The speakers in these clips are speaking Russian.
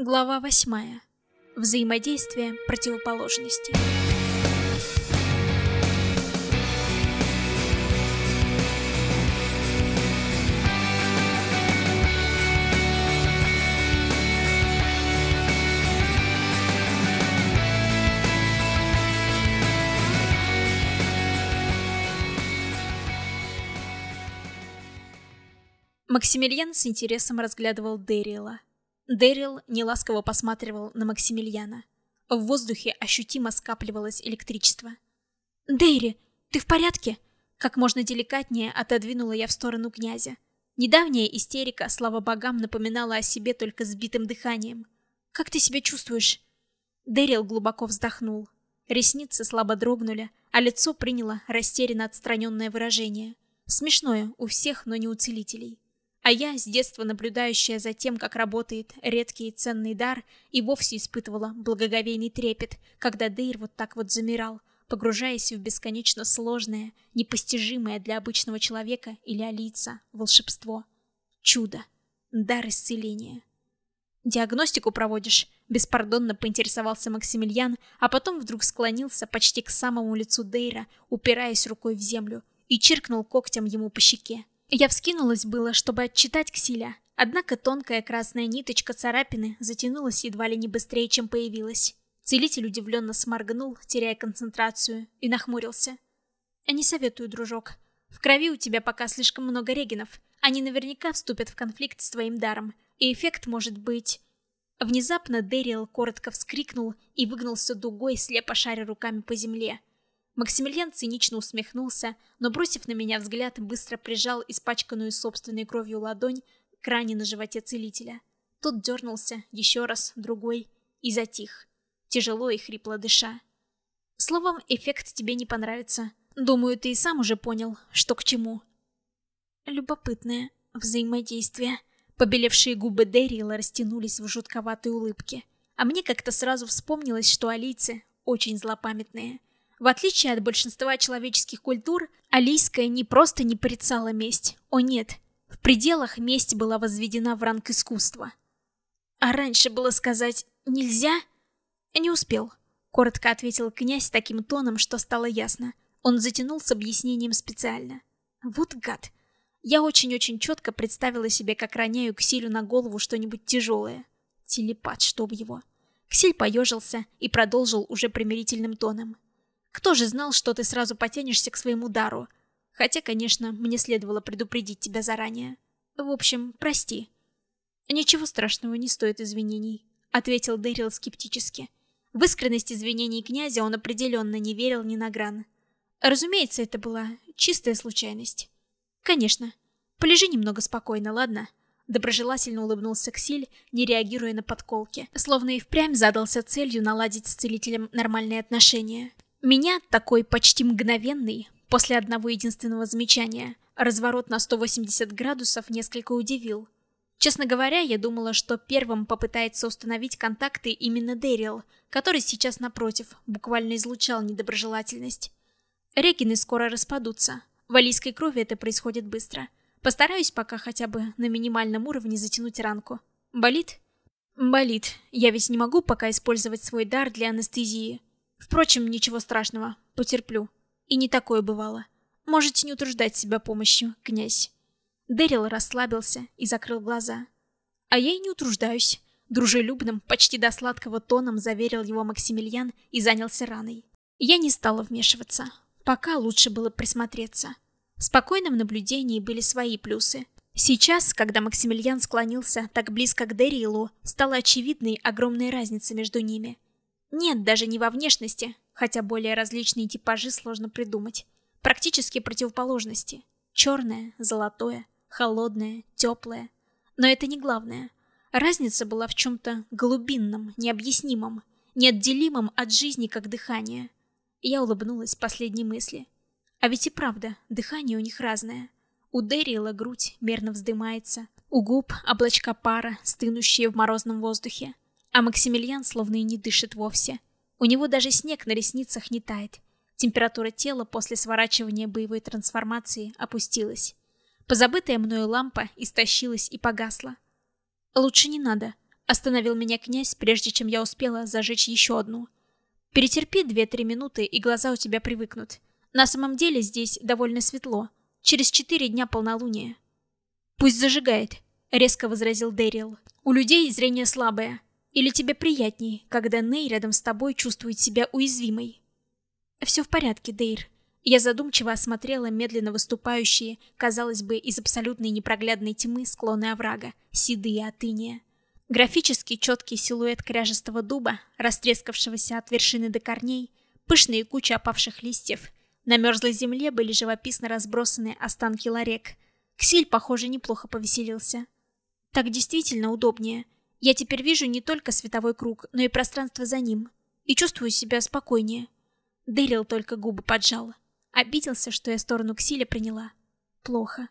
Глава восьмая. Взаимодействие противоположностей. Максимилиан с интересом разглядывал Дэриэла. Дэрил неласково посматривал на Максимилиана. В воздухе ощутимо скапливалось электричество. «Дэйри, ты в порядке?» Как можно деликатнее отодвинула я в сторону князя. Недавняя истерика, слава богам, напоминала о себе только сбитым дыханием. «Как ты себя чувствуешь?» Дэрил глубоко вздохнул. Ресницы слабо дрогнули, а лицо приняло растерянно отстраненное выражение. Смешное у всех, но не у целителей. А я, с детства наблюдающая за тем, как работает редкий и ценный дар, и вовсе испытывала благоговейный трепет, когда Дейр вот так вот замирал, погружаясь в бесконечно сложное, непостижимое для обычного человека или алица волшебство. Чудо. Дар исцеления. «Диагностику проводишь?» — беспардонно поинтересовался Максимилиан, а потом вдруг склонился почти к самому лицу Дейра, упираясь рукой в землю, и чиркнул когтем ему по щеке. Я вскинулась было, чтобы отчитать Ксиля, однако тонкая красная ниточка царапины затянулась едва ли не быстрее, чем появилась. Целитель удивленно сморгнул, теряя концентрацию, и нахмурился. «Не советую, дружок. В крови у тебя пока слишком много регенов. Они наверняка вступят в конфликт с твоим даром, и эффект может быть...» Внезапно Дэриэл коротко вскрикнул и выгнулся дугой, слепо шаря руками по земле. Максимилиан цинично усмехнулся, но, бросив на меня взгляд, быстро прижал испачканную собственной кровью ладонь к ране на животе целителя. Тот дернулся, еще раз, другой, и затих, тяжело и хрипло дыша. Словом, эффект тебе не понравится. Думаю, ты и сам уже понял, что к чему. Любопытное взаимодействие. Побелевшие губы Дэрила растянулись в жутковатой улыбке. А мне как-то сразу вспомнилось, что алийцы очень злопамятные. В отличие от большинства человеческих культур, алийская не просто не порицала месть. О нет, в пределах месть была возведена в ранг искусства. А раньше было сказать «нельзя»? Не успел. Коротко ответил князь таким тоном, что стало ясно. Он затянул с объяснением специально. Вот гад. Я очень-очень четко представила себе, как роняю Ксилю на голову что-нибудь тяжелое. Телепат, чтоб его. Ксиль поежился и продолжил уже примирительным тоном. Кто же знал, что ты сразу потянешься к своему дару? Хотя, конечно, мне следовало предупредить тебя заранее. В общем, прости. Ничего страшного, не стоит извинений, ответил Дэрил скептически. В искренность извинений князя он определенно не верил ни на гран. Разумеется, это была чистая случайность. Конечно. Полежи немного спокойно, ладно? Доброжелательно улыбнулся Ксиль, не реагируя на подколки, словно и впрямь задался целью наладить с целителем нормальные отношения. Меня такой почти мгновенный, после одного единственного замечания, разворот на 180 градусов несколько удивил. Честно говоря, я думала, что первым попытается установить контакты именно Дэрил, который сейчас напротив, буквально излучал недоброжелательность. Регины скоро распадутся. В алийской крови это происходит быстро. Постараюсь пока хотя бы на минимальном уровне затянуть ранку. Болит? Болит. Я ведь не могу пока использовать свой дар для анестезии. Впрочем, ничего страшного, потерплю. И не такое бывало. Можете не утруждать себя помощью, князь. Дэрил расслабился и закрыл глаза. А я и не утруждаюсь. Дружелюбным, почти до сладкого тоном заверил его Максимилиан и занялся раной. Я не стала вмешиваться. Пока лучше было присмотреться. В спокойном наблюдении были свои плюсы. Сейчас, когда Максимилиан склонился так близко к Дэрилу, стала очевидной огромная разница между ними – нет, даже не во внешности, хотя более различные типажи сложно придумать. Практически противоположности. Черное, золотое, холодное, теплое. Но это не главное. Разница была в чем-то глубинном, необъяснимом, неотделимом от жизни как дыхание. Я улыбнулась последней мысли. А ведь и правда, дыхание у них разное. У Дэрила грудь мерно вздымается, у губ облачка пара, стынущие в морозном воздухе. А Максимилиан словно и не дышит вовсе. У него даже снег на ресницах не тает. Температура тела после сворачивания боевой трансформации опустилась. Позабытая мною лампа истощилась и погасла. «Лучше не надо», — Остановил меня князь, прежде чем я успела зажечь еще одну. Перетерпи две-три минуты, и глаза у тебя привыкнут. На самом деле здесь довольно светло. Через четыре дня полнолуния. Пусть зажигает, резко возразил Дэрил. У людей зрение слабое. Или тебе приятней, когда Ней рядом с тобой чувствует себя уязвимой? Все в порядке, Дейр. Я задумчиво осмотрела медленно выступающие, казалось бы, из абсолютной непроглядной тьмы склоны оврага, седые от иния. Графически четкий силуэт кряжестого дуба, растрескавшегося от вершины до корней, пышные кучи опавших листьев. На мерзлой земле были живописно разбросаны останки ларек. Ксиль, похоже, неплохо повеселился. Так действительно удобнее. Я теперь вижу не только световой круг, но и пространство за ним. И чувствую себя спокойнее. Дэрил только губы поджал. Обиделся, что я сторону Ксиля приняла. Плохо.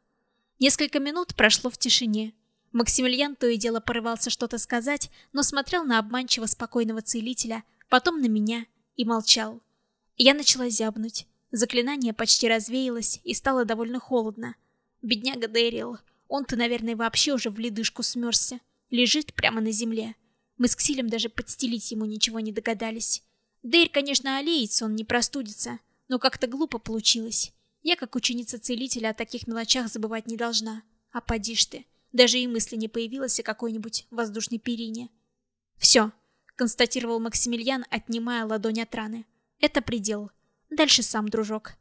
Несколько минут прошло в тишине. Максимилиан то и дело порывался что-то сказать, но смотрел на обманчиво спокойного целителя, потом на меня и молчал. Я начала зябнуть. Заклинание почти развеялось и стало довольно холодно. Бедняга Дэрил, он-то, наверное, вообще уже в ледышку смерзся. Лежит прямо на земле. Мы с Ксилем даже подстелить ему ничего не догадались. Дейр, конечно, олеется, он не простудится, но как-то глупо получилось. Я, как ученица целителя, о таких мелочах забывать не должна. А поди ж ты, даже и мысли не появилось о какой-нибудь воздушной перине. «Все», — констатировал Максимилиан, отнимая ладонь от раны. «Это предел. Дальше сам, дружок».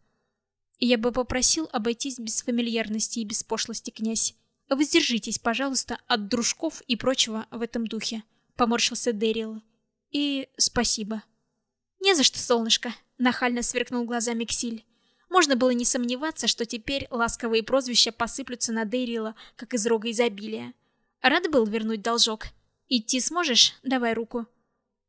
«Я бы попросил обойтись без фамильярности и без пошлости, князь. Воздержитесь, пожалуйста, от дружков и прочего в этом духе», — поморщился Дэрил. «И спасибо». «Не за что, солнышко», — нахально сверкнул глазами Ксиль. Можно было не сомневаться, что теперь ласковые прозвища посыплются на Дейрила, как из рога изобилия. Рад был вернуть должок. «Идти сможешь? Давай руку».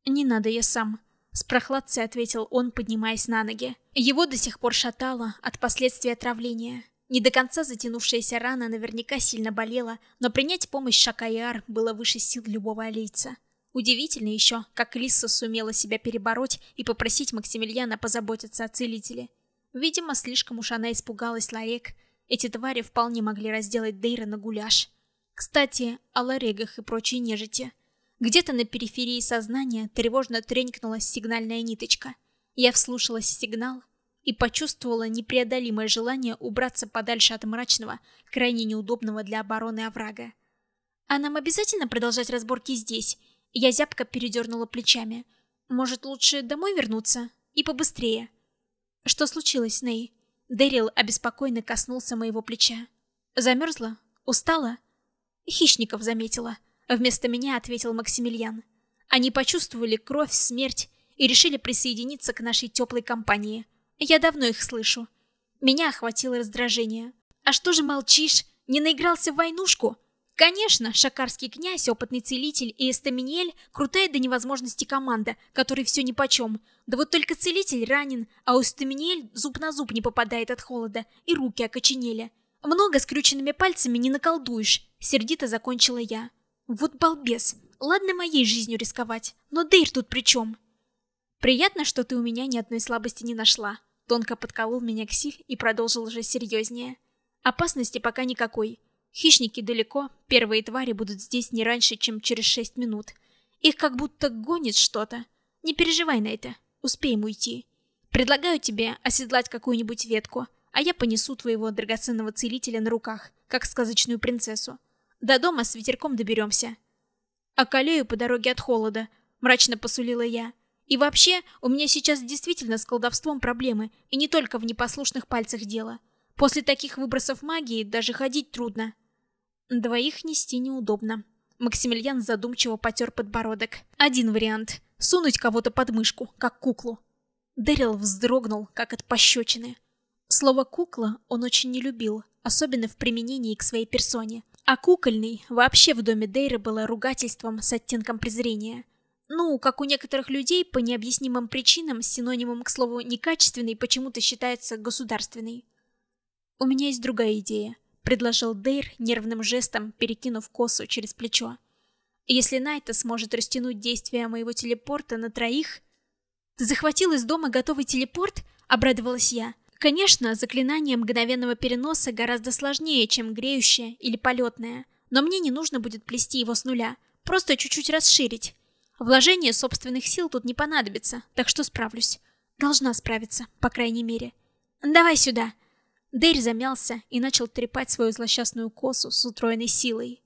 «Не надо, я сам», — с прохладцей ответил он, поднимаясь на ноги. Его до сих пор шатало от последствий отравления. Не до конца затянувшаяся рана наверняка сильно болела, но принять помощь Шакаяр было выше сил любого алийца. Удивительно еще, как Лиса сумела себя перебороть и попросить Максимилиана позаботиться о целителе. Видимо, слишком уж она испугалась Ларек. Эти твари вполне могли разделать Дейра на гуляш. Кстати, о Ларегах и прочей нежити. Где-то на периферии сознания тревожно тренькнула сигнальная ниточка. Я вслушалась в сигнал и почувствовала непреодолимое желание убраться подальше от мрачного, крайне неудобного для обороны оврага. А нам обязательно продолжать разборки здесь? Я зябко передернула плечами. Может, лучше домой вернуться? И побыстрее. Что случилось, Ней? Дэрил обеспокоенно коснулся моего плеча. Замерзла? Устала? Хищников заметила. Вместо меня ответил Максимилиан. Они почувствовали кровь, смерть и решили присоединиться к нашей теплой компании. Я давно их слышу. Меня охватило раздражение. А что же молчишь? Не наигрался в войнушку? Конечно, шакарский князь, опытный целитель и Эстаминиэль – крутая до невозможности команда, которой все нипочем. Да вот только целитель ранен, а у Эстаминиэль зуб на зуб не попадает от холода, и руки окоченели. Много скрюченными пальцами не наколдуешь, сердито закончила я. Вот балбес. Ладно моей жизнью рисковать, но Дейр тут при чем? Приятно, что ты у меня ни одной слабости не нашла. Тонко подколол меня Ксиль и продолжил уже серьезнее. Опасности пока никакой. Хищники далеко, первые твари будут здесь не раньше, чем через шесть минут. Их как будто гонит что-то. Не переживай на это, успеем уйти. Предлагаю тебе оседлать какую-нибудь ветку, а я понесу твоего драгоценного целителя на руках, как сказочную принцессу. До дома с ветерком доберемся. Околею по дороге от холода, мрачно посулила я. И вообще, у меня сейчас действительно с колдовством проблемы, и не только в непослушных пальцах дело. После таких выбросов магии даже ходить трудно. Двоих нести неудобно. Максимилиан задумчиво потер подбородок. Один вариант — сунуть кого-то под мышку, как куклу. Дэрил вздрогнул, как от пощечины. Слово «кукла» он очень не любил, особенно в применении к своей персоне. А кукольный вообще в доме Дейры было ругательством с оттенком презрения. Ну, как у некоторых людей, по необъяснимым причинам, синонимом к слову «некачественный» почему-то считается «государственный». У меня есть другая идея предложил Дейр нервным жестом, перекинув косу через плечо. Если Найта сможет растянуть действие моего телепорта на троих... Ты захватил из дома готовый телепорт? Обрадовалась я. Конечно, заклинание мгновенного переноса гораздо сложнее, чем греющее или полетное, но мне не нужно будет плести его с нуля. просто чуть-чуть расширить. Вложение собственных сил тут не понадобится, так что справлюсь. Должна справиться, по крайней мере. Давай сюда. Дейр замялся и начал трепать свою злосчастную косу с утроенной силой.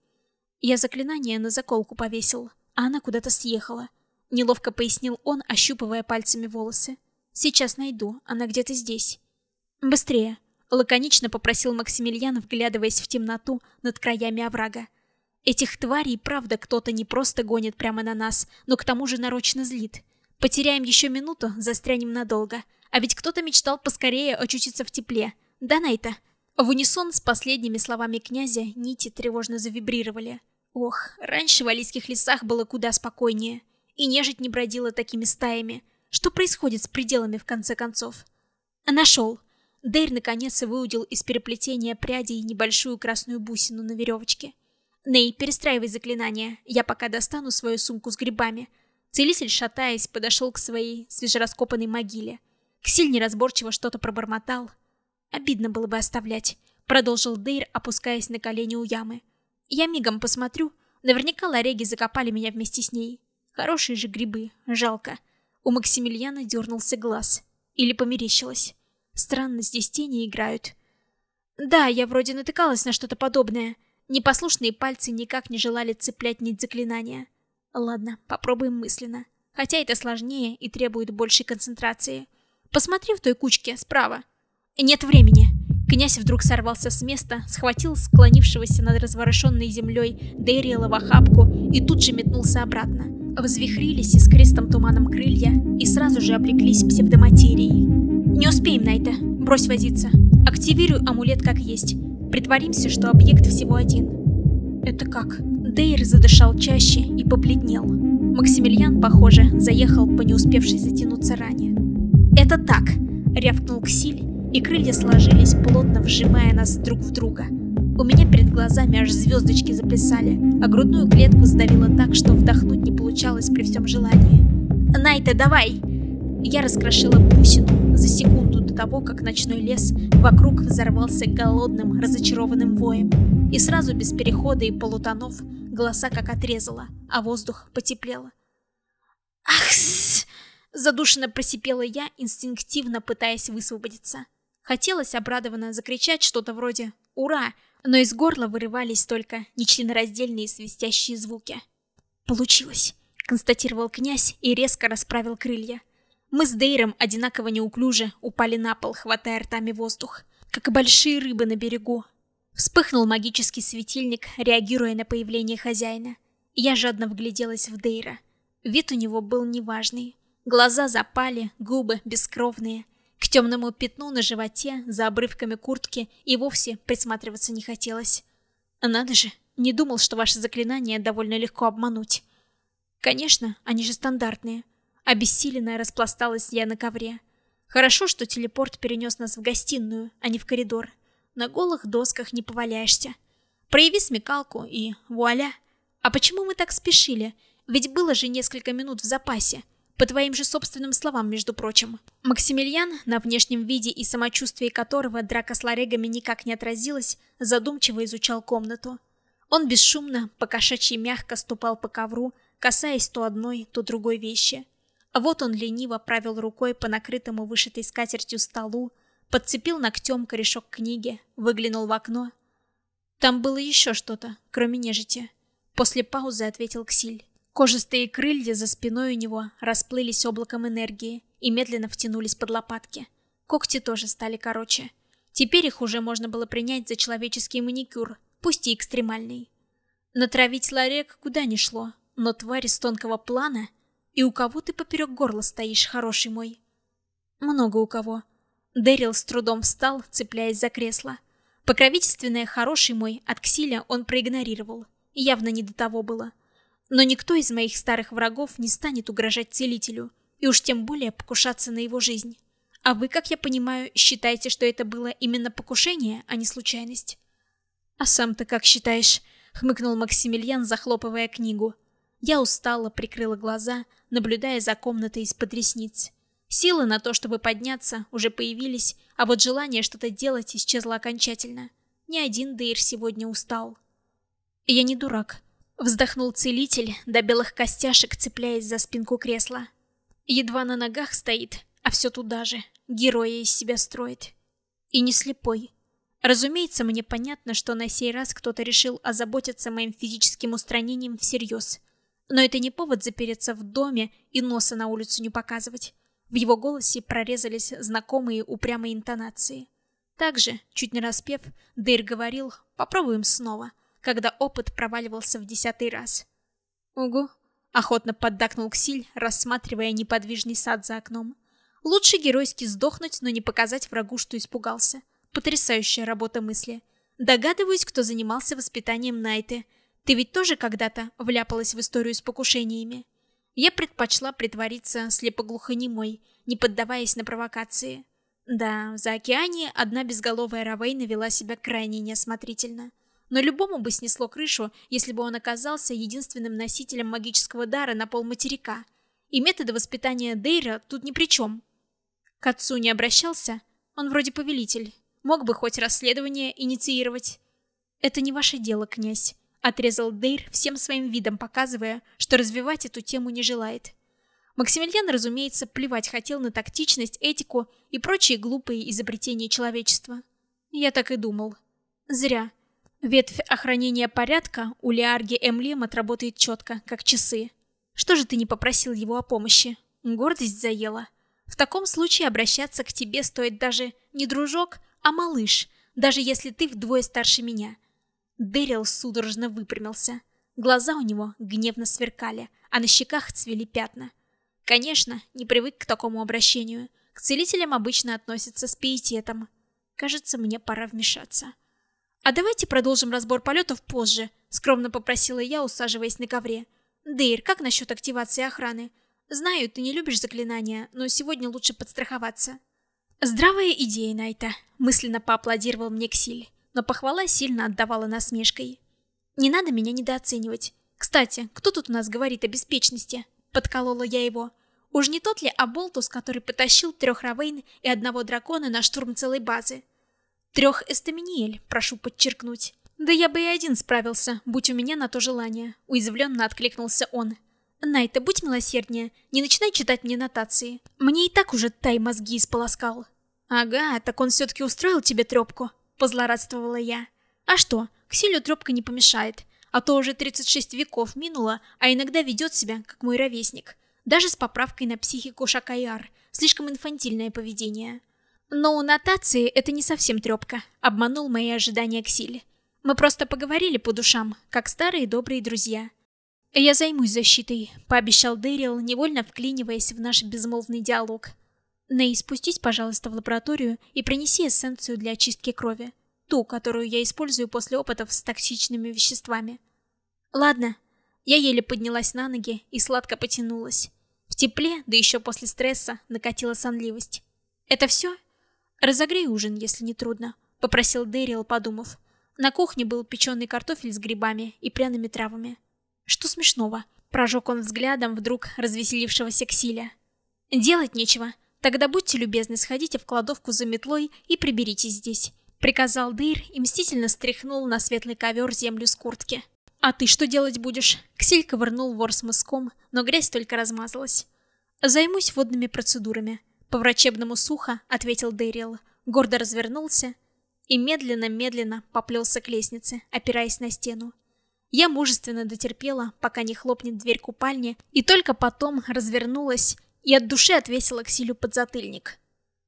Я заклинание на заколку повесил, а она куда-то съехала. Неловко пояснил он, ощупывая пальцами волосы. Сейчас найду, она где-то здесь. Быстрее. Лаконично попросил Максимилиан, вглядываясь в темноту над краями оврага. Этих тварей, правда, кто-то не просто гонит прямо на нас, но к тому же нарочно злит. Потеряем еще минуту, застрянем надолго. А ведь кто-то мечтал поскорее очутиться в тепле. Да, Найта? В унисон с последними словами князя нити тревожно завибрировали. Ох, раньше в Алийских лесах было куда спокойнее. И нежить не бродила такими стаями. Что происходит с пределами в конце концов? Нашел. Дейр наконец выудил из переплетения прядей небольшую красную бусину на веревочке. Ней, перестраивай заклинание, я пока достану свою сумку с грибами. Целитель, шатаясь, подошел к своей свежераскопанной могиле. Ксиль неразборчиво что-то пробормотал. Обидно было бы оставлять, продолжил Дейр, опускаясь на колени у ямы. Я мигом посмотрю, наверняка лареги закопали меня вместе с ней. Хорошие же грибы, жалко. У Максимилиана дернулся глаз. Или померещилось. Странно, здесь тени играют. Да, я вроде натыкалась на что-то подобное. Непослушные пальцы никак не желали цеплять нить заклинания. Ладно, попробуем мысленно. Хотя это сложнее и требует большей концентрации. Посмотри в той кучке, справа. Нет времени. Князь вдруг сорвался с места, схватил склонившегося над разворошенной землей Дэриэла в охапку и тут же метнулся обратно. Взвихрились искристым туманом крылья и сразу же облеклись псевдоматерией. «Не успеем на это. Брось возиться. Активируй амулет как есть. Притворимся, что объект всего один. Это как? Дейр задышал чаще и побледнел. Максимилиан, похоже, заехал по не успевшей затянуться ране. Это так, рявкнул Ксиль, и крылья сложились, плотно вжимая нас друг в друга. У меня перед глазами аж звездочки заплясали, а грудную клетку сдавило так, что вдохнуть не получалось при всем желании. «Найта, давай!» Я раскрошила бусину того, как ночной лес вокруг взорвался голодным, разочарованным воем. И сразу без перехода и полутонов голоса как отрезало, а воздух потеплело. «Ах!» — задушенно просипела я, инстинктивно пытаясь высвободиться. Хотелось обрадованно закричать что-то вроде «Ура!», но из горла вырывались только нечленораздельные свистящие звуки. «Получилось!» — констатировал князь и резко расправил крылья. Мы с Дейром одинаково неуклюже упали на пол, хватая ртами воздух, как большие рыбы на берегу. Вспыхнул магический светильник, реагируя на появление хозяина. Я жадно вгляделась в Дейра. Вид у него был неважный. Глаза запали, губы бескровные. К темному пятну на животе, за обрывками куртки и вовсе присматриваться не хотелось. Надо же, не думал, что ваше заклинание довольно легко обмануть. Конечно, они же стандартные. Обессиленная распласталась я на ковре. Хорошо, что телепорт перенес нас в гостиную, а не в коридор. На голых досках не поваляешься. Прояви смекалку и вуаля. А почему мы так спешили? Ведь было же несколько минут в запасе. По твоим же собственным словам, между прочим. Максимилиан, на внешнем виде и самочувствии которого драка с ларегами никак не отразилась, задумчиво изучал комнату. Он бесшумно, покошачьи мягко ступал по ковру, касаясь то одной, то другой вещи. Вот он лениво правил рукой по накрытому вышитой скатертью столу, подцепил ногтем корешок книги, выглянул в окно. Там было еще что-то, кроме нежити. После паузы ответил Ксиль. Кожистые крылья за спиной у него расплылись облаком энергии и медленно втянулись под лопатки. Когти тоже стали короче. Теперь их уже можно было принять за человеческий маникюр, пусть и экстремальный. Натравить ларек куда ни шло, но тварь из тонкого плана — и у кого ты поперек горла стоишь, хороший мой? Много у кого. Дэрил с трудом встал, цепляясь за кресло. Покровительственное «хороший мой» от Ксиля он проигнорировал. Явно не до того было. Но никто из моих старых врагов не станет угрожать целителю, и уж тем более покушаться на его жизнь. А вы, как я понимаю, считаете, что это было именно покушение, а не случайность? А сам-то как считаешь? Хмыкнул Максимилиан, захлопывая книгу. Я устало прикрыла глаза, наблюдая за комнатой из-под ресниц. Силы на то, чтобы подняться, уже появились, а вот желание что-то делать исчезло окончательно. Ни один Дейр сегодня устал. Я не дурак. Вздохнул целитель, до белых костяшек цепляясь за спинку кресла. Едва на ногах стоит, а все туда же, героя из себя строит. И не слепой. Разумеется, мне понятно, что на сей раз кто-то решил озаботиться моим физическим устранением всерьез. Но это не повод запереться в доме и носа на улицу не показывать. В его голосе прорезались знакомые упрямые интонации. Также, чуть не распев, Дейр говорил «попробуем снова», когда опыт проваливался в десятый раз. «Угу», — охотно поддакнул Ксиль, рассматривая неподвижный сад за окном. «Лучше геройски сдохнуть, но не показать врагу, что испугался. Потрясающая работа мысли. Догадываюсь, кто занимался воспитанием Найты. Ты ведь тоже когда-то вляпалась в историю с покушениями?» Я предпочла притвориться слепоглухонемой, не поддаваясь на провокации. Да, в заокеане одна безголовая Равейна вела себя крайне неосмотрительно. Но любому бы снесло крышу, если бы он оказался единственным носителем магического дара на полматерика. И методы воспитания Дейра тут ни при чем. К отцу не обращался, он вроде повелитель. Мог бы хоть расследование инициировать. Это не ваше дело, князь. Отрезал Дейр, всем своим видом показывая, что развивать эту тему не желает. Максимилиан, разумеется, плевать хотел на тактичность, этику и прочие глупые изобретения человечества. Я так и думал. Зря. Ветвь охранения порядка у Лиарги Эмлем отработает четко, как часы. Что же ты не попросил его о помощи? Гордость заела. В таком случае обращаться к тебе стоит даже не дружок, а малыш, даже если ты вдвое старше меня. Дэрил судорожно выпрямился. Глаза у него гневно сверкали, а на щеках цвели пятна. Конечно, не привык к такому обращению. К целителям обычно относятся с пиететом. Кажется, мне пора вмешаться. «А давайте продолжим разбор полетов позже», — скромно попросила я, усаживаясь на ковре. «Дейр, как насчет активации охраны? Знаю, ты не любишь заклинания, но сегодня лучше подстраховаться». «Здравая идея, Найта», — мысленно поаплодировал мне Ксиль, но похвала сильно отдавала насмешкой. «Не надо меня недооценивать. Кстати, кто тут у нас говорит о беспечности?» — подколола я его. Уж не тот ли Аболтус, который потащил трех Равейн и одного дракона на штурм целой базы? Трех Эстаминиэль, прошу подчеркнуть. Да я бы и один справился, будь у меня на то желание. Уязвленно откликнулся он. Найта, будь милосерднее, не начинай читать мне нотации. Мне и так уже тай мозги исполоскал. Ага, так он все-таки устроил тебе трепку, позлорадствовала я. А что, к силю трепка не помешает. А то уже 36 веков минуло, а иногда ведет себя, как мой ровесник. Даже с поправкой на психику Шакаяр. Слишком инфантильное поведение. Но у нотации это не совсем трепка, обманул мои ожидания Ксиль. Мы просто поговорили по душам, как старые добрые друзья. Я займусь защитой, пообещал Дэрил, невольно вклиниваясь в наш безмолвный диалог. Ней, спустись, пожалуйста, в лабораторию и принеси эссенцию для очистки крови. Ту, которую я использую после опытов с токсичными веществами. Ладно. Я еле поднялась на ноги и сладко потянулась. В тепле, да еще после стресса, накатила сонливость. Это все? «Разогрей ужин, если не трудно», — попросил Дэрил, подумав. На кухне был печеный картофель с грибами и пряными травами. «Что смешного?» — прожег он взглядом вдруг развеселившегося Ксиля. «Делать нечего. Тогда будьте любезны, сходите в кладовку за метлой и приберитесь здесь», — приказал Дейр и мстительно стряхнул на светлый ковер землю с куртки. «А ты что делать будешь?» Ксиль ковырнул вор с мыском, но грязь только размазалась. «Займусь водными процедурами», по-врачебному сухо ответил Дэрил, гордо развернулся и медленно-медленно поплелся к лестнице, опираясь на стену. Я мужественно дотерпела, пока не хлопнет дверь купальни, и только потом развернулась и от души отвесила к Силю подзатыльник.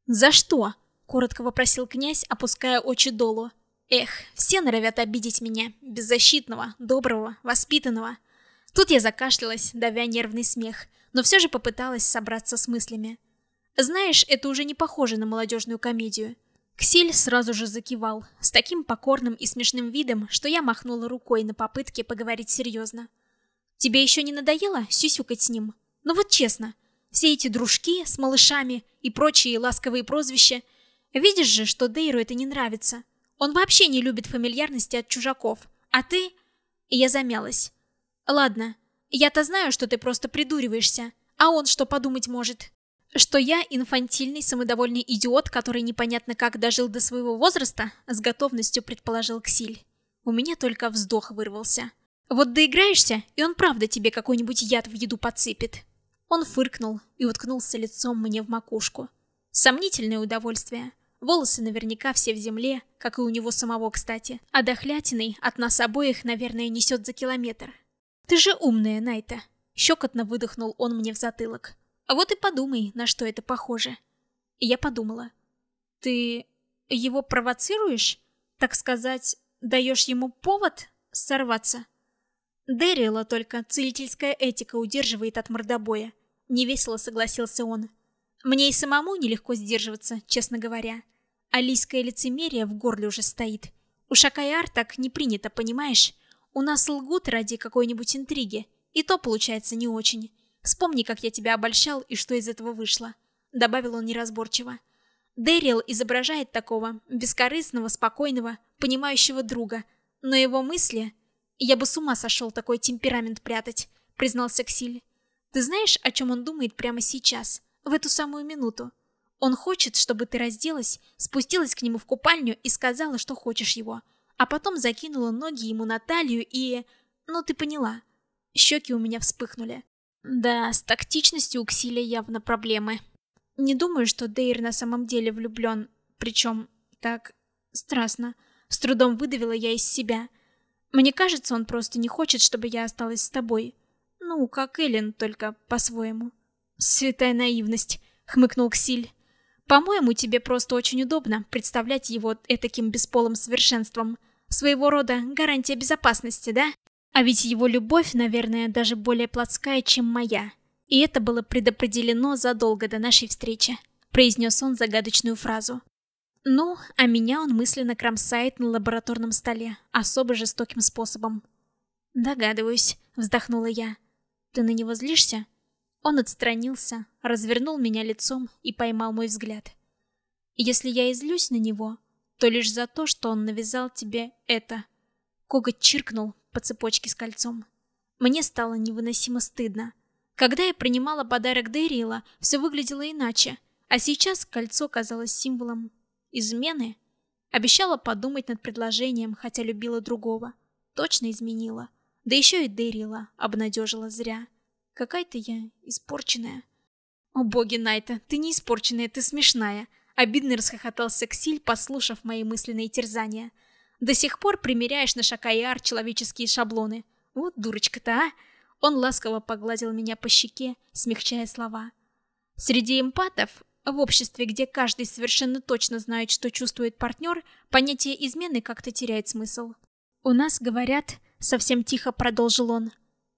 «За что?» — коротко вопросил князь, опуская очи долу. «Эх, все норовят обидеть меня, беззащитного, доброго, воспитанного». Тут я закашлялась, давя нервный смех, но все же попыталась собраться с мыслями. Знаешь, это уже не похоже на молодежную комедию. Ксиль сразу же закивал, с таким покорным и смешным видом, что я махнула рукой на попытке поговорить серьезно. Тебе еще не надоело сюсюкать с ним? Ну вот честно, все эти дружки с малышами и прочие ласковые прозвища. Видишь же, что Дейру это не нравится. Он вообще не любит фамильярности от чужаков. А ты... Я замялась. Ладно, я-то знаю, что ты просто придуриваешься. А он что подумать может? Что я инфантильный, самодовольный идиот, который непонятно как дожил до своего возраста, с готовностью предположил Ксиль. У меня только вздох вырвался. Вот доиграешься, и он правда тебе какой-нибудь яд в еду подсыпет. Он фыркнул и уткнулся лицом мне в макушку. Сомнительное удовольствие. Волосы наверняка все в земле, как и у него самого, кстати. А дохлятиной от нас обоих, наверное, несет за километр. Ты же умная, Найта. Щекотно выдохнул он мне в затылок. А вот и подумай, на что это похоже. Я подумала. Ты его провоцируешь? Так сказать, даешь ему повод сорваться? Дэрила только целительская этика удерживает от мордобоя. Невесело согласился он. Мне и самому нелегко сдерживаться, честно говоря. Алийское лицемерие в горле уже стоит. У Шакайар так не принято, понимаешь? У нас лгут ради какой-нибудь интриги. И то получается не очень. Вспомни, как я тебя обольщал и что из этого вышло. Добавил он неразборчиво. Дэрил изображает такого, бескорыстного, спокойного, понимающего друга. Но его мысли... Я бы с ума сошел такой темперамент прятать, признался Ксиль. Ты знаешь, о чем он думает прямо сейчас, в эту самую минуту? Он хочет, чтобы ты разделась, спустилась к нему в купальню и сказала, что хочешь его. А потом закинула ноги ему на талию и... Ну, ты поняла. Щеки у меня вспыхнули. Да, с тактичностью у Ксиля явно проблемы. Не думаю, что Дейр на самом деле влюблен. Причем так страстно. С трудом выдавила я из себя. Мне кажется, он просто не хочет, чтобы я осталась с тобой. Ну, как Эллен, только по-своему. Святая наивность, хмыкнул Ксиль. По-моему, тебе просто очень удобно представлять его этаким бесполым совершенством. Своего рода гарантия безопасности, да? А ведь его любовь, наверное, даже более плотская, чем моя. И это было предопределено задолго до нашей встречи, произнес он загадочную фразу. Ну, а меня он мысленно кромсает на лабораторном столе, особо жестоким способом. Догадываюсь, вздохнула я. Ты на него злишься? Он отстранился, развернул меня лицом и поймал мой взгляд. Если я излюсь на него, то лишь за то, что он навязал тебе это. Коготь чиркнул по цепочке с кольцом. Мне стало невыносимо стыдно. Когда я принимала подарок Дэрила, все выглядело иначе, а сейчас кольцо казалось символом измены. Обещала подумать над предложением, хотя любила другого. Точно изменила. Да еще и Дэрила обнадежила зря. Какая-то я испорченная. О боги, Найта, ты не испорченная, ты смешная. Обидно расхохотался Ксиль, послушав мои мысленные терзания. До сих пор примеряешь на Шакайар человеческие шаблоны. Вот дурочка-то, а? Он ласково погладил меня по щеке, смягчая слова. Среди эмпатов, в обществе, где каждый совершенно точно знает, что чувствует партнер, понятие измены как-то теряет смысл. У нас говорят, совсем тихо продолжил он,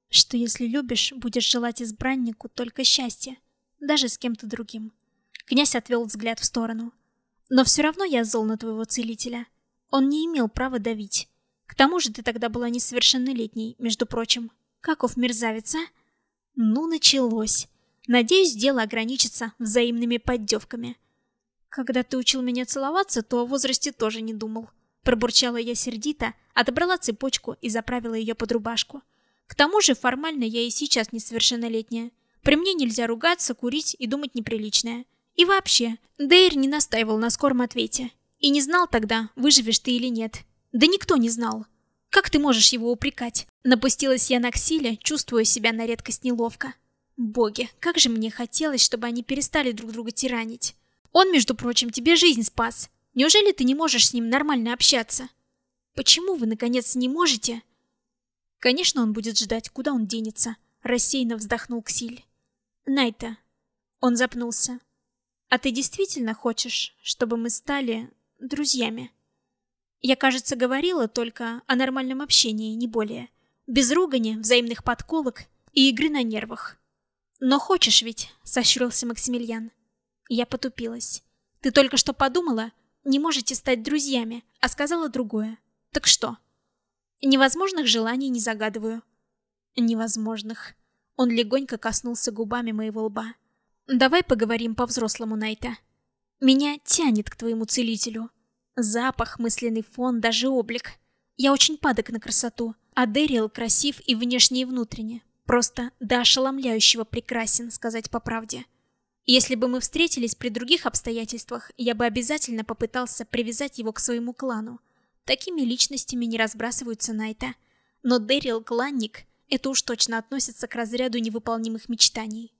что если любишь, будешь желать избраннику только счастья, даже с кем-то другим. Князь отвел взгляд в сторону. Но все равно я зол на твоего целителя. Он не имел права давить. К тому же ты тогда была несовершеннолетней, между прочим. Каков мерзавец, а? Ну, началось. Надеюсь, дело ограничится взаимными поддевками. Когда ты учил меня целоваться, то о возрасте тоже не думал. Пробурчала я сердито, отобрала цепочку и заправила ее под рубашку. К тому же формально я и сейчас несовершеннолетняя. При мне нельзя ругаться, курить и думать неприличное. И вообще, Дейр не настаивал на скором ответе. И не знал тогда, выживешь ты или нет. Да никто не знал. Как ты можешь его упрекать? Напустилась я на Ксиля, чувствуя себя на редкость неловко. Боги, как же мне хотелось, чтобы они перестали друг друга тиранить. Он, между прочим, тебе жизнь спас. Неужели ты не можешь с ним нормально общаться? Почему вы, наконец, не можете? Конечно, он будет ждать, куда он денется. Рассеянно вздохнул Ксиль. Найта. Он запнулся. А ты действительно хочешь, чтобы мы стали друзьями? Я, кажется, говорила только о нормальном общении, не более. Без ругани, взаимных подколок и игры на нервах. Но хочешь ведь, сощурился Максимилиан. Я потупилась. Ты только что подумала, не можете стать друзьями, а сказала другое. Так что? Невозможных желаний не загадываю. Невозможных. Он легонько коснулся губами моего лба. Давай поговорим по-взрослому, Найта. Меня тянет к твоему целителю. Запах, мысленный фон, даже облик. Я очень падок на красоту, а Дэрил красив и внешне, и внутренне. Просто до ошеломляющего прекрасен, сказать по правде. Если бы мы встретились при других обстоятельствах, я бы обязательно попытался привязать его к своему клану. Такими личностями не разбрасываются Найта. Но Дэрил Кланник — это уж точно относится к разряду невыполнимых мечтаний.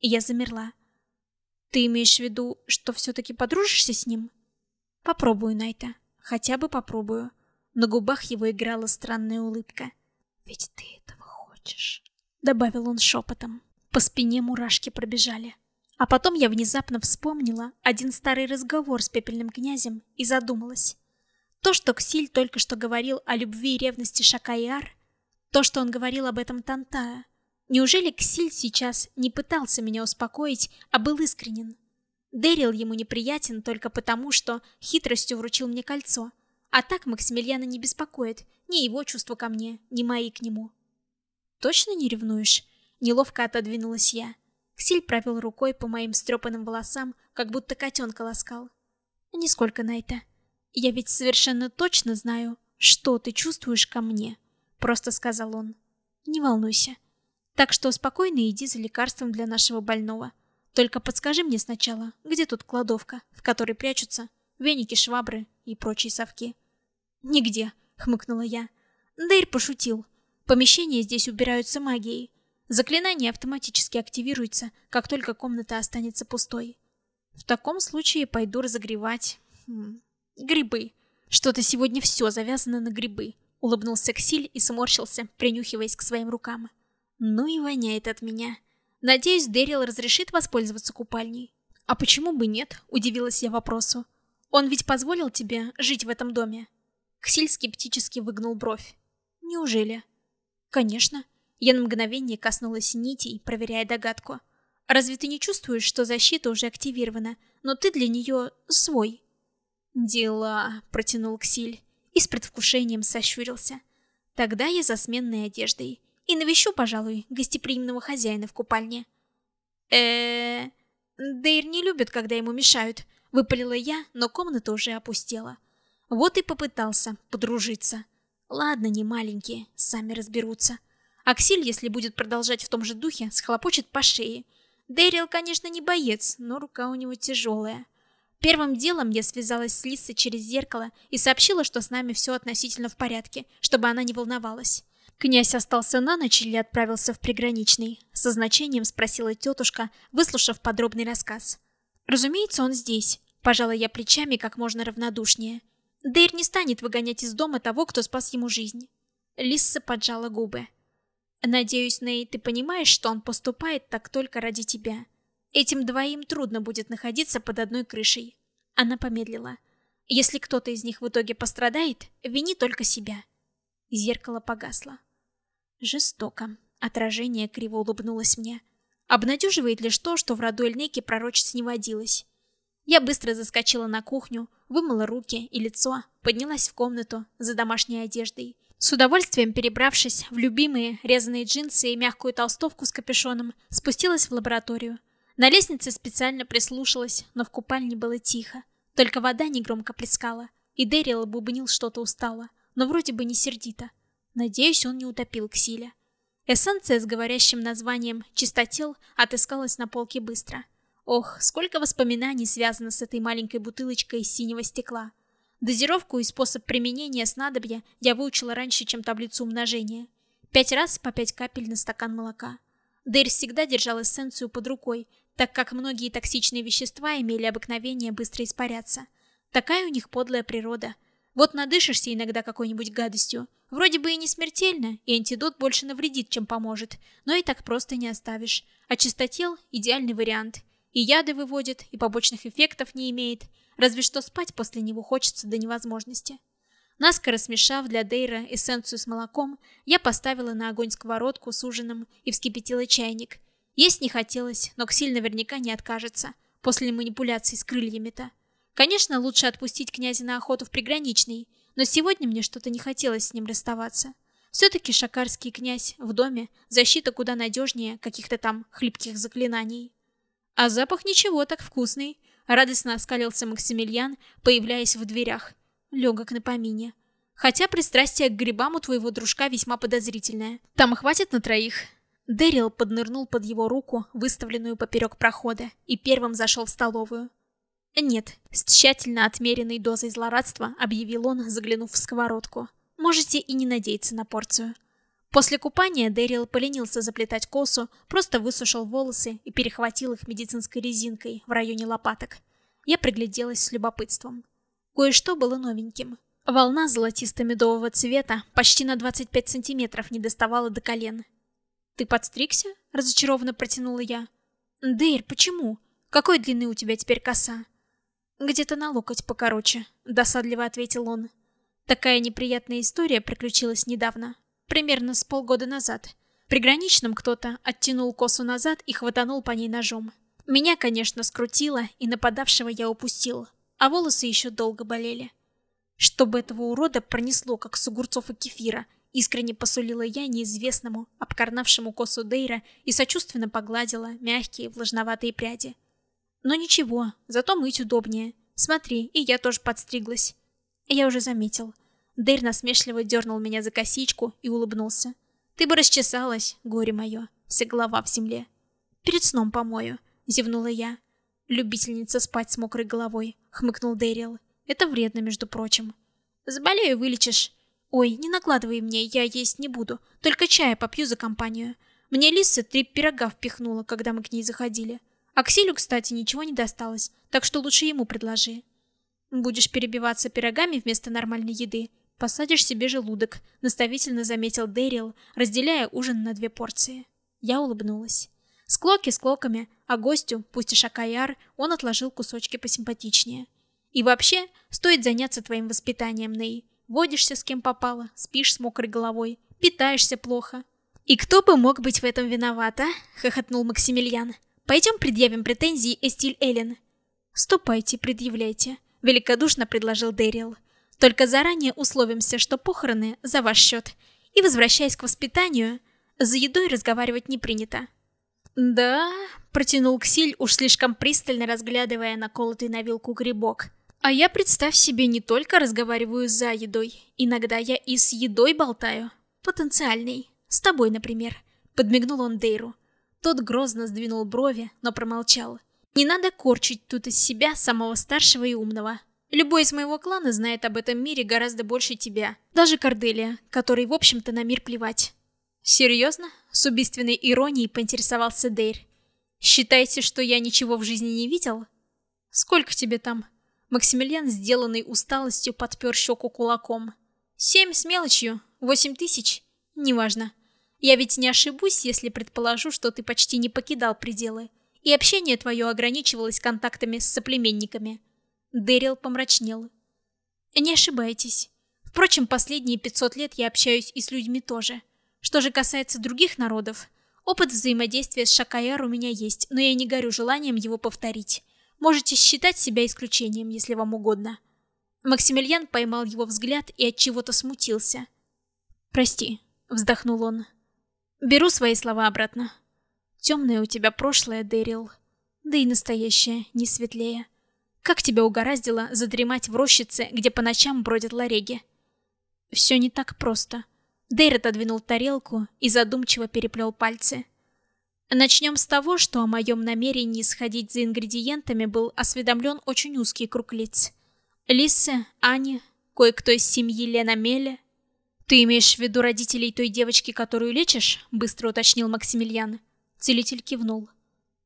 И я замерла. Ты имеешь в виду, что все-таки подружишься с ним? Попробую, Найта. Хотя бы попробую. На губах его играла странная улыбка. Ведь ты этого хочешь. Добавил он шепотом. По спине мурашки пробежали. А потом я внезапно вспомнила один старый разговор с пепельным князем и задумалась. То, что Ксиль только что говорил о любви и ревности Шакайар, то, что он говорил об этом Тантая, неужели Ксиль сейчас не пытался меня успокоить, а был искренен? Дэрил ему неприятен только потому, что хитростью вручил мне кольцо, а так Максимилиана не беспокоит ни его чувства ко мне, ни мои к нему. «Точно не ревнуешь?» Неловко отодвинулась я. Ксиль провел рукой по моим стрепанным волосам, как будто котенка ласкал. «Нисколько, Найта. Я ведь совершенно точно знаю, что ты чувствуешь ко мне», — просто сказал он. «Не волнуйся. Так что спокойно иди за лекарством для нашего больного. Только подскажи мне сначала, где тут кладовка, в которой прячутся веники, швабры и прочие совки?» «Нигде», — хмыкнула я. Дейр пошутил. «Помещения здесь убираются магией. Заклинание автоматически активируется, как только комната останется пустой. В таком случае пойду разогревать... Хм, грибы. Что-то сегодня все завязано на грибы. Улыбнулся Ксиль и сморщился, принюхиваясь к своим рукам. Ну и воняет от меня. Надеюсь, Дэрил разрешит воспользоваться купальней. А почему бы нет? Удивилась я вопросу. Он ведь позволил тебе жить в этом доме? Ксиль скептически выгнул бровь. Неужели? Конечно. Я на мгновение коснулась нитей, проверяя догадку. «Разве ты не чувствуешь, что защита уже активирована, но ты для нее свой?» «Дела», — протянул Ксиль и с предвкушением сощурился. «Тогда я за сменной одеждой и навещу, пожалуй, гостеприимного хозяина в купальне». э Дейр не любит, когда ему мешают», — выпалила я, но комната уже опустела. Вот и попытался подружиться. Ладно, не маленькие, сами разберутся. Аксиль, если будет продолжать в том же духе, схлопочет по шее. Дэрил, конечно, не боец, но рука у него тяжелая. Первым делом я связалась с Лиссой через зеркало и сообщила, что с нами все относительно в порядке, чтобы она не волновалась. Князь остался на ночь или отправился в приграничный? Со значением спросила тетушка, выслушав подробный рассказ. Разумеется, он здесь. Пожала я плечами как можно равнодушнее. Дейр не станет выгонять из дома того, кто спас ему жизнь. Лисса поджала губы. Надеюсь, Ней, ты понимаешь, что он поступает так только ради тебя. Этим двоим трудно будет находиться под одной крышей. Она помедлила. Если кто-то из них в итоге пострадает, вини только себя. Зеркало погасло. Жестоко. Отражение криво улыбнулось мне. Обнадеживает лишь то, что в роду Эльнеки пророчиц не водилось. Я быстро заскочила на кухню, вымыла руки и лицо, поднялась в комнату за домашней одеждой с удовольствием перебравшись в любимые резаные джинсы и мягкую толстовку с капюшоном, спустилась в лабораторию. На лестнице специально прислушалась, но в купальне было тихо. Только вода негромко плескала, и Дэрил бубнил что-то устало, но вроде бы не сердито. Надеюсь, он не утопил Ксиля. Эссенция с говорящим названием «Чистотел» отыскалась на полке быстро. Ох, сколько воспоминаний связано с этой маленькой бутылочкой из синего стекла. Дозировку и способ применения снадобья я выучила раньше, чем таблицу умножения. Пять раз по пять капель на стакан молока. Дейр всегда держал эссенцию под рукой, так как многие токсичные вещества имели обыкновение быстро испаряться. Такая у них подлая природа. Вот надышишься иногда какой-нибудь гадостью. Вроде бы и не смертельно, и антидот больше навредит, чем поможет, но и так просто не оставишь. А чистотел – идеальный вариант. И яды выводит, и побочных эффектов не имеет – Разве что спать после него хочется до невозможности. Наскоро смешав для Дейра эссенцию с молоком, я поставила на огонь сковородку с ужином и вскипятила чайник. Есть не хотелось, но Ксиль наверняка не откажется, после манипуляций с крыльями-то. Конечно, лучше отпустить князя на охоту в приграничный, но сегодня мне что-то не хотелось с ним расставаться. Все-таки шакарский князь в доме, защита куда надежнее каких-то там хлипких заклинаний. А запах ничего так вкусный, Радостно оскалился Максимилиан, появляясь в дверях. Легок на помине. Хотя пристрастие к грибам у твоего дружка весьма подозрительное. Там хватит на троих. Дэрил поднырнул под его руку, выставленную поперек прохода, и первым зашел в столовую. «Нет», — с тщательно отмеренной дозой злорадства объявил он, заглянув в сковородку. «Можете и не надеяться на порцию. После купания Дэрил поленился заплетать косу, просто высушил волосы и перехватил их медицинской резинкой в районе лопаток. Я пригляделась с любопытством. Кое-что было новеньким. Волна золотисто-медового цвета почти на 25 сантиметров не доставала до колен. «Ты подстригся?» – разочарованно протянула я. «Дэйр, почему? Какой длины у тебя теперь коса?» «Где-то на локоть покороче», – досадливо ответил он. Такая неприятная история приключилась недавно примерно с полгода назад. Приграничным кто-то оттянул косу назад и хватанул по ней ножом. Меня, конечно, скрутило, и нападавшего я упустил, а волосы еще долго болели. Чтобы этого урода пронесло, как с огурцов и кефира, искренне посулила я неизвестному, обкорнавшему косу Дейра и сочувственно погладила мягкие влажноватые пряди. Но ничего, зато мыть удобнее. Смотри, и я тоже подстриглась. Я уже заметил. Дейр насмешливо дернул меня за косичку и улыбнулся. «Ты бы расчесалась, горе мое, вся голова в земле». «Перед сном помою», — зевнула я. «Любительница спать с мокрой головой», — хмыкнул Дэрил. «Это вредно, между прочим». «Заболею, вылечишь». «Ой, не накладывай мне, я есть не буду, только чая попью за компанию». Мне Лисса три пирога впихнула, когда мы к ней заходили. Акселю, кстати, ничего не досталось, так что лучше ему предложи. Будешь перебиваться пирогами вместо нормальной еды, Посадишь себе желудок, наставительно заметил Дэрил, разделяя ужин на две порции. Я улыбнулась. Склоки с клоками, а гостю, пусть и шакаяр, он отложил кусочки посимпатичнее. И вообще, стоит заняться твоим воспитанием, Ней. Водишься с кем попало, спишь с мокрой головой, питаешься плохо. И кто бы мог быть в этом виноват, а? хохотнул Максимилиан. Пойдем предъявим претензии Эстиль Эллен. Ступайте, предъявляйте, великодушно предложил Дэрил. Только заранее условимся, что похороны за ваш счет. И возвращаясь к воспитанию, за едой разговаривать не принято. «Да», — протянул Ксиль, уж слишком пристально разглядывая наколотый на вилку грибок. «А я, представь себе, не только разговариваю за едой. Иногда я и с едой болтаю. Потенциальный. С тобой, например». Подмигнул он Дейру. Тот грозно сдвинул брови, но промолчал. «Не надо корчить тут из себя самого старшего и умного. Любой из моего клана знает об этом мире гораздо больше тебя. Даже Корделия, которой, в общем-то, на мир плевать. Серьезно? С убийственной иронией поинтересовался Дейр. Считаете, что я ничего в жизни не видел? Сколько тебе там? Максимилиан, сделанный усталостью, подпер щеку кулаком. Семь с мелочью? Восемь тысяч? Неважно. Я ведь не ошибусь, если предположу, что ты почти не покидал пределы, и общение твое ограничивалось контактами с соплеменниками. Дэрил помрачнел. Не ошибаетесь. Впрочем, последние 500 лет я общаюсь и с людьми тоже. Что же касается других народов, опыт взаимодействия с Шакаяр у меня есть, но я не горю желанием его повторить. Можете считать себя исключением, если вам угодно. Максимилиан поймал его взгляд и от чего-то смутился. Прости, вздохнул он. Беру свои слова обратно. Темное у тебя прошлое, Дэрил. Да и настоящее не светлее. Как тебя угораздило задремать в рощице, где по ночам бродят лареги? Все не так просто. Дейр отодвинул тарелку и задумчиво переплел пальцы. Начнем с того, что о моем намерении сходить за ингредиентами был осведомлен очень узкий круг лиц. Лисы, Аня, кое-кто из семьи Лена Меля. «Ты имеешь в виду родителей той девочки, которую лечишь?» — быстро уточнил Максимилиан. Целитель кивнул.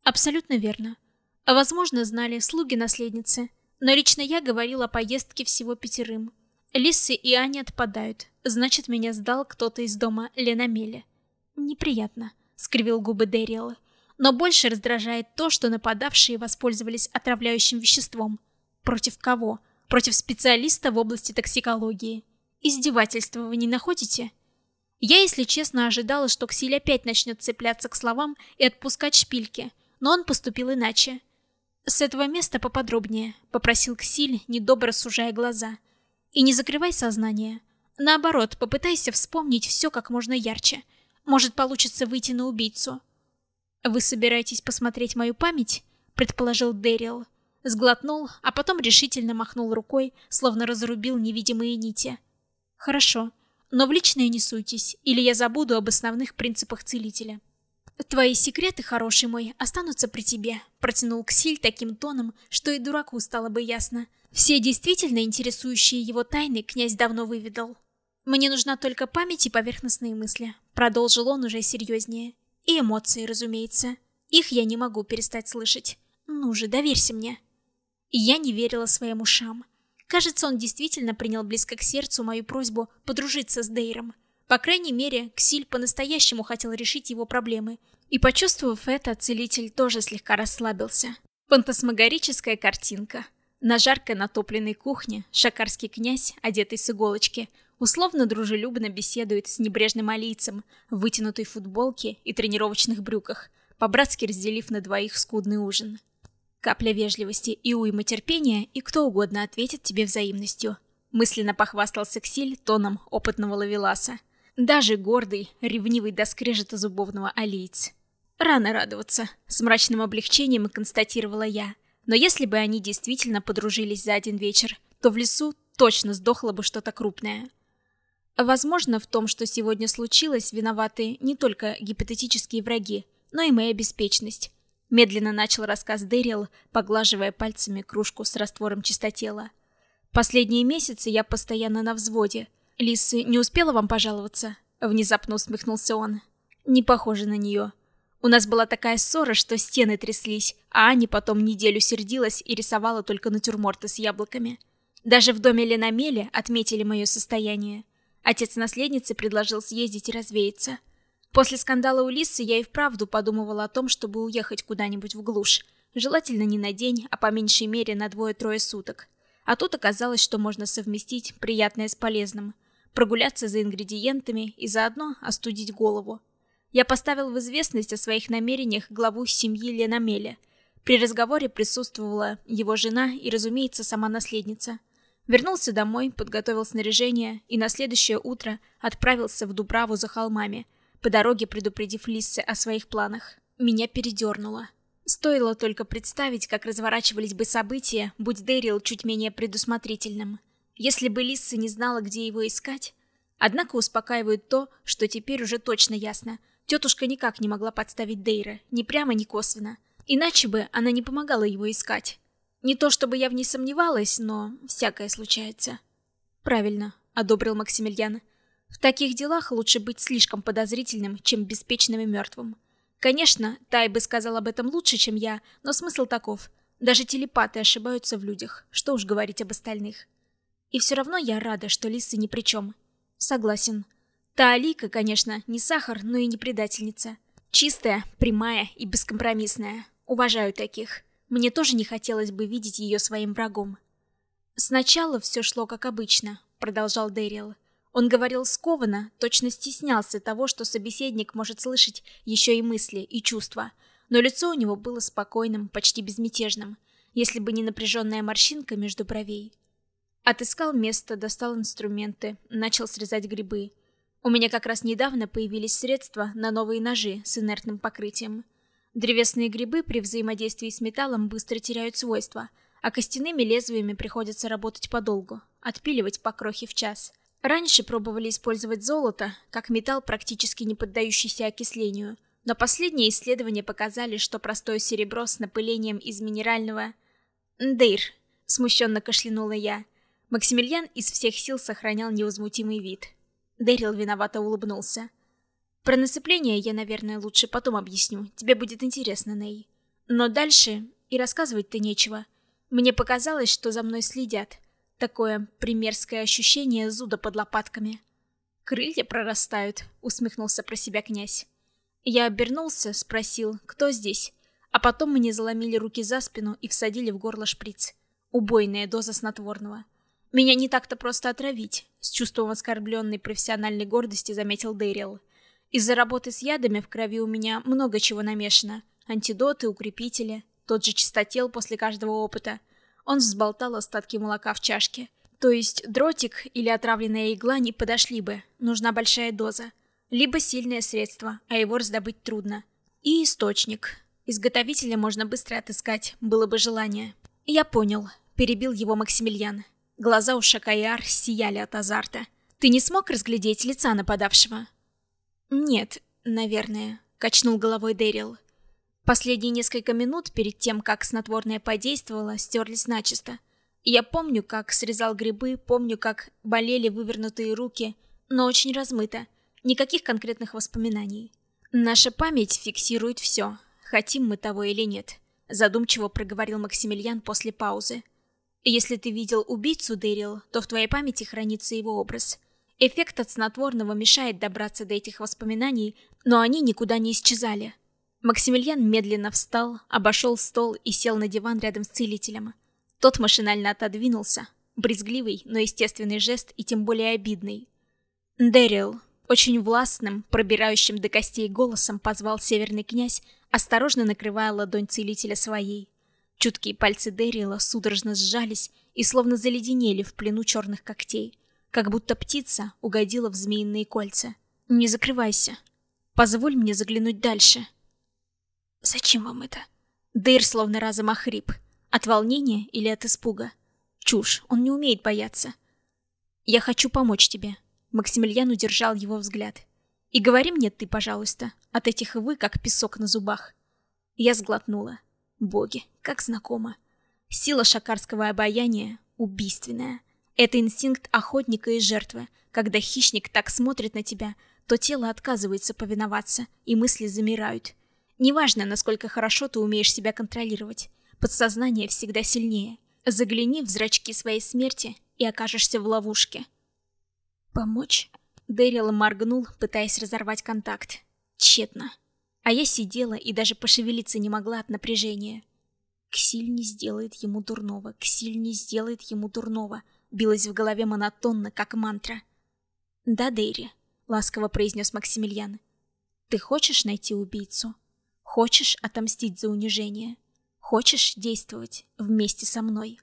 «Абсолютно верно. Возможно, знали слуги наследницы, но лично я говорила о поездке всего пятерым. Лисы и Аня отпадают, значит, меня сдал кто-то из дома Ленамеля. Неприятно, скривил губы Дэриэл. Но больше раздражает то, что нападавшие воспользовались отравляющим веществом. Против кого? Против специалиста в области токсикологии. Издевательство вы не находите? Я, если честно, ожидала, что Ксиль опять начнет цепляться к словам и отпускать шпильки, но он поступил иначе. «С этого места поподробнее», — попросил Ксиль, недобро сужая глаза. «И не закрывай сознание. Наоборот, попытайся вспомнить все как можно ярче. Может, получится выйти на убийцу». «Вы собираетесь посмотреть мою память?» — предположил Дэрил. Сглотнул, а потом решительно махнул рукой, словно разрубил невидимые нити. «Хорошо, но в личное не суйтесь, или я забуду об основных принципах целителя». «Твои секреты, хороший мой, останутся при тебе», — протянул Ксиль таким тоном, что и дураку стало бы ясно. Все действительно интересующие его тайны князь давно выведал. Мне нужна только память и поверхностные мысли. Продолжил он уже серьезнее. И эмоции, разумеется. Их я не могу перестать слышать. Ну же, доверься мне. Я не верила своим ушам. Кажется, он действительно принял близко к сердцу мою просьбу подружиться с Дейром. По крайней мере, Ксиль по-настоящему хотел решить его проблемы. И почувствовав это, целитель тоже слегка расслабился. Фантасмагорическая картинка. На жаркой натопленной кухне шакарский князь, одетый с иголочки, условно дружелюбно беседует с небрежным алийцем в вытянутой футболке и тренировочных брюках, по-братски разделив на двоих скудный ужин. Капля вежливости и уйма терпения, и кто угодно ответит тебе взаимностью. Мысленно похвастался Ксиль тоном опытного лавеласа. Даже гордый, ревнивый до скрежета зубовного алиец. Рано радоваться, с мрачным облегчением констатировала я. Но если бы они действительно подружились за один вечер, то в лесу точно сдохло бы что-то крупное. Возможно, в том, что сегодня случилось, виноваты не только гипотетические враги, но и моя беспечность. Медленно начал рассказ Дэрил, поглаживая пальцами кружку с раствором чистотела. Последние месяцы я постоянно на взводе. Лисы не успела вам пожаловаться? Внезапно усмехнулся он. Не похоже на нее. У нас была такая ссора, что стены тряслись, а Аня потом неделю сердилась и рисовала только натюрморты с яблоками. Даже в доме Ленамеле отметили мое состояние. Отец наследницы предложил съездить и развеяться. После скандала у Лисы я и вправду подумывала о том, чтобы уехать куда-нибудь в глушь. Желательно не на день, а по меньшей мере на двое-трое суток. А тут оказалось, что можно совместить приятное с полезным. Прогуляться за ингредиентами и заодно остудить голову. Я поставил в известность о своих намерениях главу семьи Ленамеля. При разговоре присутствовала его жена и, разумеется, сама наследница. Вернулся домой, подготовил снаряжение и на следующее утро отправился в Дубраву за холмами – по дороге предупредив Лиссе о своих планах. Меня передернуло. Стоило только представить, как разворачивались бы события, будь Дэрил чуть менее предусмотрительным. Если бы Лисса не знала, где его искать... Однако успокаивает то, что теперь уже точно ясно. Тетушка никак не могла подставить Дейра, ни прямо, ни косвенно. Иначе бы она не помогала его искать. Не то чтобы я в ней сомневалась, но всякое случается. «Правильно», — одобрил Максимилиан. В таких делах лучше быть слишком подозрительным, чем беспечным и мертвым. Конечно, Тай бы сказал об этом лучше, чем я, но смысл таков. Даже телепаты ошибаются в людях, что уж говорить об остальных. И все равно я рада, что лисы ни при чем. Согласен. Та Алика, конечно, не сахар, но и не предательница. Чистая, прямая и бескомпромиссная. Уважаю таких. Мне тоже не хотелось бы видеть ее своим врагом. Сначала все шло как обычно, продолжал Дэрил. Он говорил скованно, точно стеснялся того, что собеседник может слышать еще и мысли, и чувства. Но лицо у него было спокойным, почти безмятежным, если бы не напряженная морщинка между бровей. Отыскал место, достал инструменты, начал срезать грибы. У меня как раз недавно появились средства на новые ножи с инертным покрытием. Древесные грибы при взаимодействии с металлом быстро теряют свойства, а костяными лезвиями приходится работать подолгу, отпиливать по крохе в час – Раньше пробовали использовать золото, как металл, практически не поддающийся окислению, но последние исследования показали, что простое серебро с напылением из минерального... «Дейр», — смущенно кашлянула я. Максимилиан из всех сил сохранял невозмутимый вид. Дэрил виновато улыбнулся. «Про насыпление я, наверное, лучше потом объясню. Тебе будет интересно, Ней. Но дальше и рассказывать-то нечего. Мне показалось, что за мной следят». Такое примерское ощущение зуда под лопатками. «Крылья прорастают», — усмехнулся про себя князь. Я обернулся, спросил, кто здесь, а потом мне заломили руки за спину и всадили в горло шприц. Убойная доза снотворного. Меня не так-то просто отравить, с чувством оскорбленной профессиональной гордости заметил Дэрил. Из-за работы с ядами в крови у меня много чего намешано. Антидоты, укрепители, тот же чистотел после каждого опыта — он взболтал остатки молока в чашке. То есть дротик или отравленная игла не подошли бы, нужна большая доза. Либо сильное средство, а его раздобыть трудно. И источник. Изготовителя можно быстро отыскать, было бы желание. Я понял, перебил его Максимилиан. Глаза у Шакаяр сияли от азарта. Ты не смог разглядеть лица нападавшего? Нет, наверное, качнул головой Дэрил. Последние несколько минут перед тем, как снотворное подействовало, стерлись начисто. Я помню, как срезал грибы, помню, как болели вывернутые руки, но очень размыто. Никаких конкретных воспоминаний. Наша память фиксирует все, хотим мы того или нет. Задумчиво проговорил Максимилиан после паузы. Если ты видел убийцу, Дэрил, то в твоей памяти хранится его образ. Эффект от снотворного мешает добраться до этих воспоминаний, но они никуда не исчезали. Максимилиан медленно встал, обошел стол и сел на диван рядом с целителем. Тот машинально отодвинулся. Брезгливый, но естественный жест и тем более обидный. Дэрил, очень властным, пробирающим до костей голосом позвал северный князь, осторожно накрывая ладонь целителя своей. Чуткие пальцы Дэрила судорожно сжались и словно заледенели в плену черных когтей, как будто птица угодила в змеиные кольца. «Не закрывайся. Позволь мне заглянуть дальше». «Зачем вам это?» Дейр словно разом охрип. От волнения или от испуга? Чушь, он не умеет бояться. «Я хочу помочь тебе». Максимилиан удержал его взгляд. «И говори мне ты, пожалуйста, от этих «вы» как песок на зубах». Я сглотнула. Боги, как знакомо. Сила шакарского обаяния убийственная. Это инстинкт охотника и жертвы. Когда хищник так смотрит на тебя, то тело отказывается повиноваться, и мысли замирают. Неважно, насколько хорошо ты умеешь себя контролировать. Подсознание всегда сильнее. Загляни в зрачки своей смерти и окажешься в ловушке. Помочь? Дэрил моргнул, пытаясь разорвать контакт. Тщетно. А я сидела и даже пошевелиться не могла от напряжения. Ксиль не сделает ему дурного, Ксиль не сделает ему дурного, билась в голове монотонно, как мантра. «Да, Дейри», — ласково произнес Максимилиан. «Ты хочешь найти убийцу? Хочешь отомстить за унижение? Хочешь действовать вместе со мной?»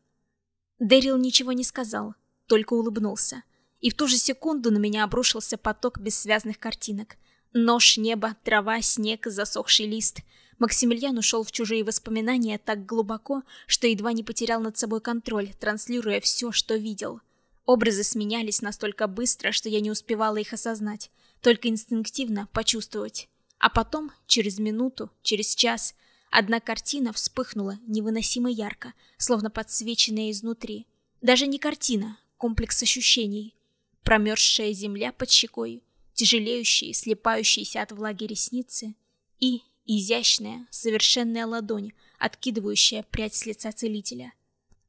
Дэрил ничего не сказал, только улыбнулся. И в ту же секунду на меня обрушился поток бессвязных картинок — Нож, небо, трава, снег, засохший лист. Максимилиан ушел в чужие воспоминания так глубоко, что едва не потерял над собой контроль, транслируя все, что видел. Образы сменялись настолько быстро, что я не успевала их осознать, только инстинктивно почувствовать. А потом, через минуту, через час, одна картина вспыхнула невыносимо ярко, словно подсвеченная изнутри. Даже не картина, комплекс ощущений. Промерзшая земля под щекой, тяжелеющие, слепающиеся от влаги ресницы и изящная, совершенная ладонь, откидывающая прядь с лица целителя.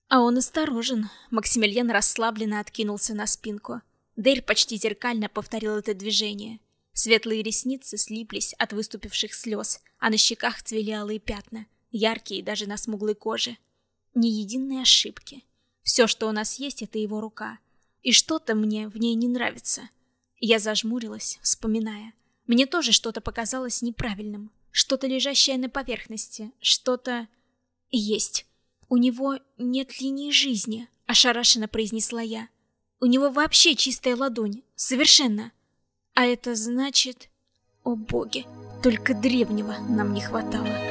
А он осторожен. Максимилиан расслабленно откинулся на спинку. Дейр почти зеркально повторил это движение. Светлые ресницы слиплись от выступивших слез, а на щеках цвели алые пятна, яркие даже на смуглой коже. Ни единой ошибки. Все, что у нас есть, это его рука. И что-то мне в ней не нравится. Я зажмурилась, вспоминая. Мне тоже что-то показалось неправильным. Что-то лежащее на поверхности. Что-то... Есть. У него нет линии жизни, ошарашенно произнесла я. У него вообще чистая ладонь. Совершенно. А это значит... О боги, только древнего нам не хватало.